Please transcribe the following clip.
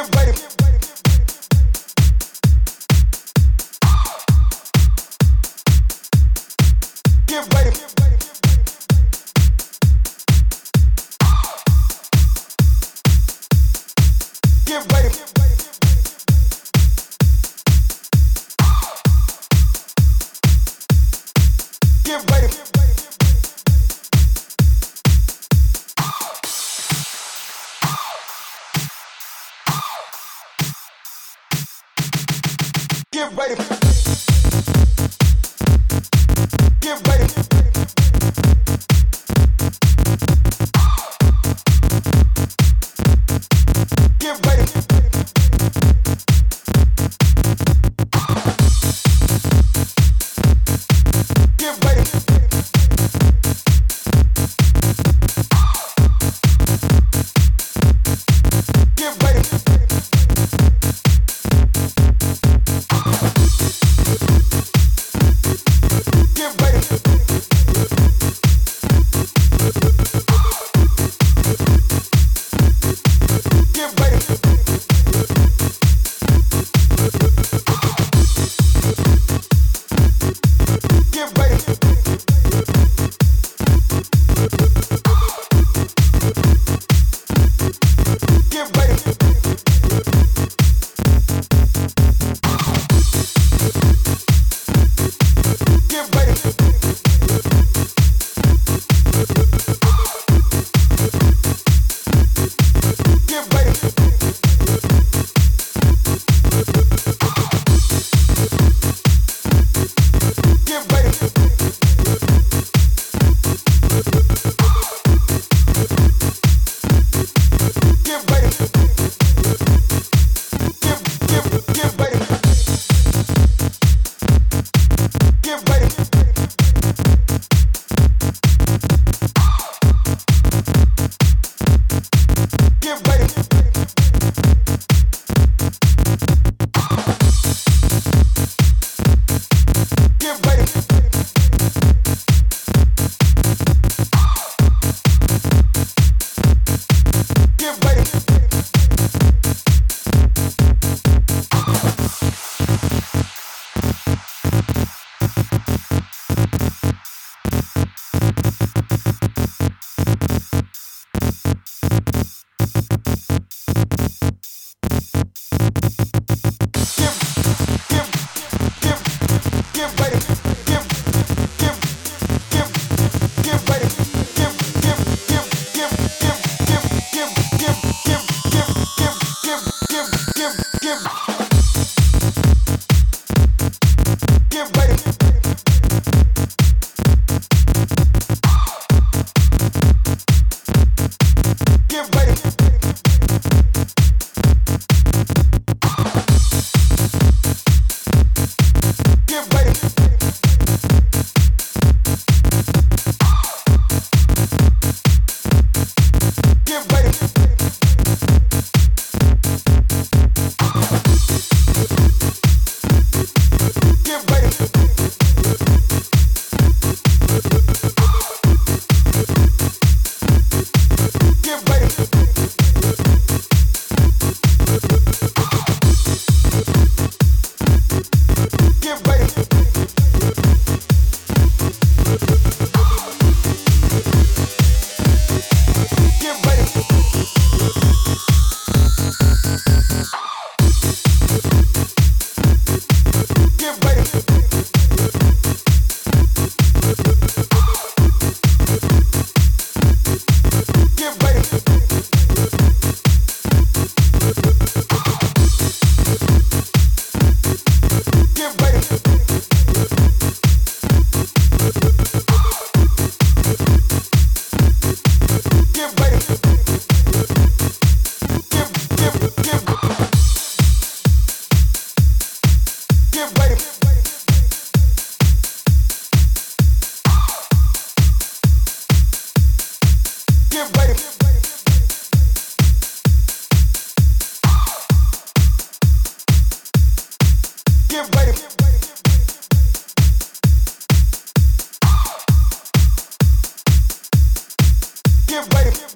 Get ready. Get ready. Ready. Get ready. give. Get ready. Get ready.